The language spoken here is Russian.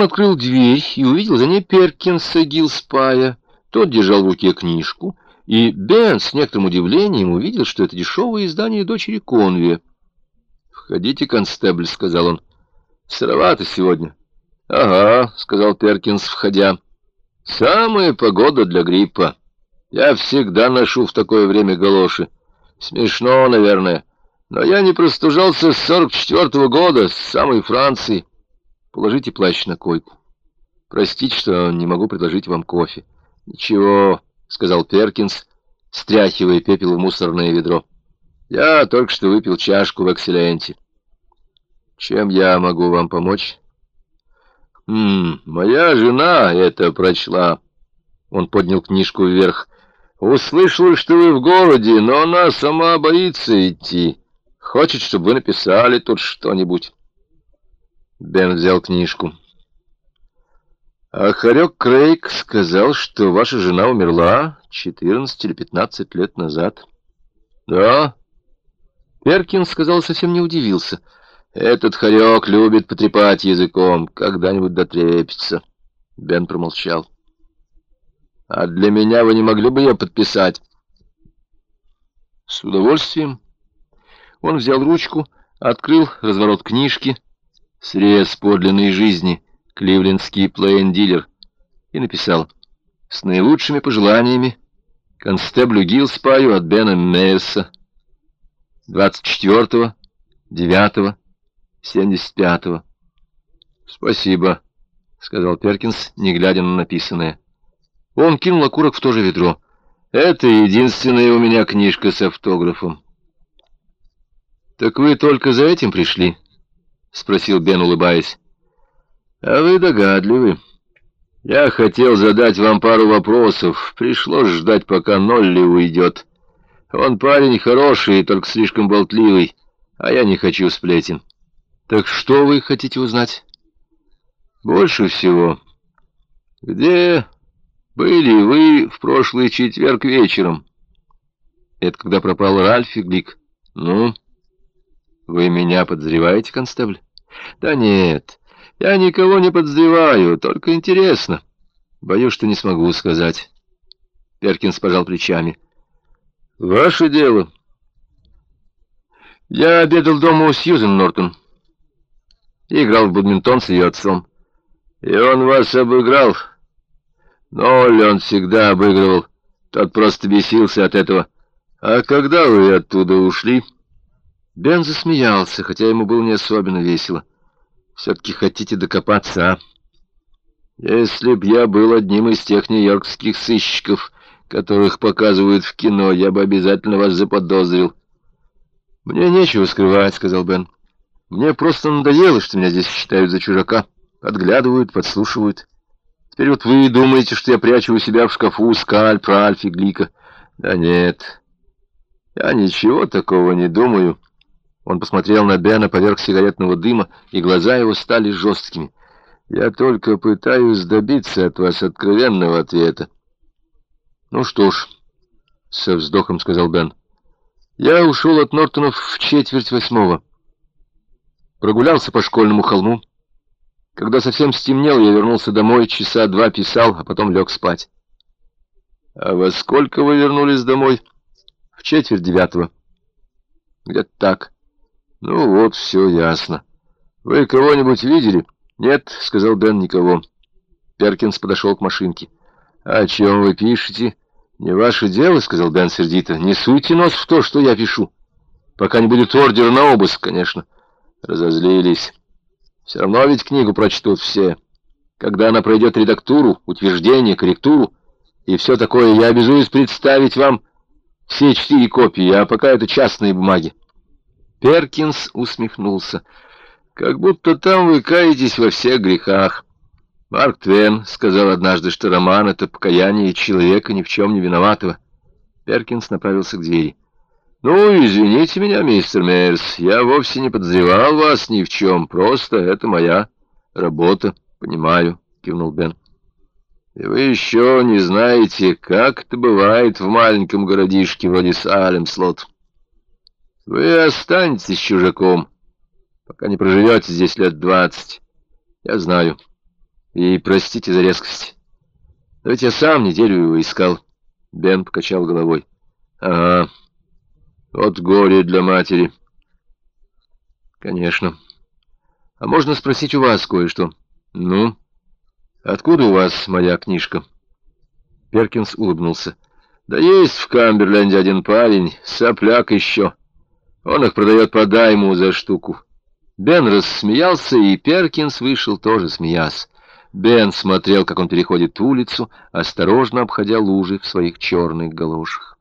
Бен открыл дверь и увидел за ней Перкинса Гилспая. Тот держал в руке книжку, и Бен с некоторым удивлением увидел, что это дешевое издание дочери Конвия. «Входите, констебль», — сказал он. «Сыровато сегодня». «Ага», — сказал Перкинс, входя. «Самая погода для гриппа. Я всегда ношу в такое время галоши. Смешно, наверное. Но я не простужался с сорок четвертого года, с самой Франции. Положите плащ на койку. Простите, что не могу предложить вам кофе. Ничего, — сказал Перкинс, стряхивая пепел в мусорное ведро. Я только что выпил чашку в экселленте. Чем я могу вам помочь? «М моя жена это прочла». Он поднял книжку вверх. «Услышала, что вы в городе, но она сама боится идти. Хочет, чтобы вы написали тут что-нибудь». Бен взял книжку. «А Харек Крейг сказал, что ваша жена умерла 14 или 15 лет назад». «Да?» Перкин сказал, совсем не удивился. «Этот хорек любит потрепать языком, когда-нибудь дотрепится». Бен промолчал. «А для меня вы не могли бы ее подписать?» «С удовольствием». Он взял ручку, открыл разворот книжки «Срез подлинной жизни. Кливлендский плейн-дилер» и написал «С наилучшими пожеланиями констеблю Гилспаю от Бена Мейерса 24-го, 9-го, 75-го». «Спасибо», — сказал Перкинс, не глядя на написанное. Он кинул окурок в то же ведро. «Это единственная у меня книжка с автографом». «Так вы только за этим пришли?» — спросил Бен, улыбаясь. «А вы догадливы. Я хотел задать вам пару вопросов. Пришлось ждать, пока Нолли уйдет. Он парень хороший, только слишком болтливый, а я не хочу сплетен. Так что вы хотите узнать?» «Больше всего. Где были вы в прошлый четверг вечером?» «Это когда пропал Ральф и Глик?» «Ну?» «Вы меня подозреваете, констебль?» «Да нет, я никого не подозреваю, только интересно. Боюсь, что не смогу сказать». Перкинс пожал плечами. «Ваше дело». Я обедал дома у Сьюзен Нортон. И играл в бадминтон с ее отцом. И он вас обыграл. Но он всегда обыгрывал. Тот просто бесился от этого. А когда вы оттуда ушли... Бен засмеялся, хотя ему было не особенно весело. «Все-таки хотите докопаться, а? Если б я был одним из тех нью-йоркских сыщиков, которых показывают в кино, я бы обязательно вас заподозрил». «Мне нечего скрывать», — сказал Бен. «Мне просто надоело, что меня здесь считают за чужака. Подглядывают, подслушивают. Теперь вот вы думаете, что я прячу у себя в шкафу скальп, Ральф и Глика. Да нет, я ничего такого не думаю». Он посмотрел на Бена поверх сигаретного дыма, и глаза его стали жесткими. «Я только пытаюсь добиться от вас откровенного ответа». «Ну что ж», — со вздохом сказал Бен, — «я ушел от Нортонов в четверть восьмого. Прогулялся по школьному холму. Когда совсем стемнел, я вернулся домой, часа два писал, а потом лег спать». «А во сколько вы вернулись домой?» «В четверть девятого». «Где-то так». «Ну вот, все ясно. Вы кого-нибудь видели?» «Нет», — сказал Бен, — «никого». Перкинс подошел к машинке. «О чем вы пишете?» «Не ваше дело», — сказал Бен сердито. «Не суйте нос в то, что я пишу. Пока не будет ордера на обыск, конечно». Разозлились. «Все равно ведь книгу прочтут все. Когда она пройдет редактуру, утверждение, корректуру и все такое, я обязуюсь представить вам все четыре копии, а пока это частные бумаги. Перкинс усмехнулся. «Как будто там вы каетесь во всех грехах». Марк Твен сказал однажды, что роман — это покаяние человека ни в чем не виноватого. Перкинс направился к двери. «Ну, извините меня, мистер Мейерс, я вовсе не подозревал вас ни в чем, просто это моя работа, понимаю», — кивнул Бен. «И вы еще не знаете, как это бывает в маленьком городишке вроде Салемслот». Вы останетесь чужаком, пока не проживете здесь лет двадцать. Я знаю. И простите за резкость. Но ведь я сам неделю его искал. Бен покачал головой. Ага. Вот горе для матери. Конечно. А можно спросить у вас кое-что? Ну? Откуда у вас моя книжка? Перкинс улыбнулся. Да есть в Камберленде один парень, сопляк еще. Он их продает по дайму за штуку. Бен рассмеялся, и Перкинс вышел тоже смеясь. Бен смотрел, как он переходит улицу, осторожно обходя лужи в своих черных галошах.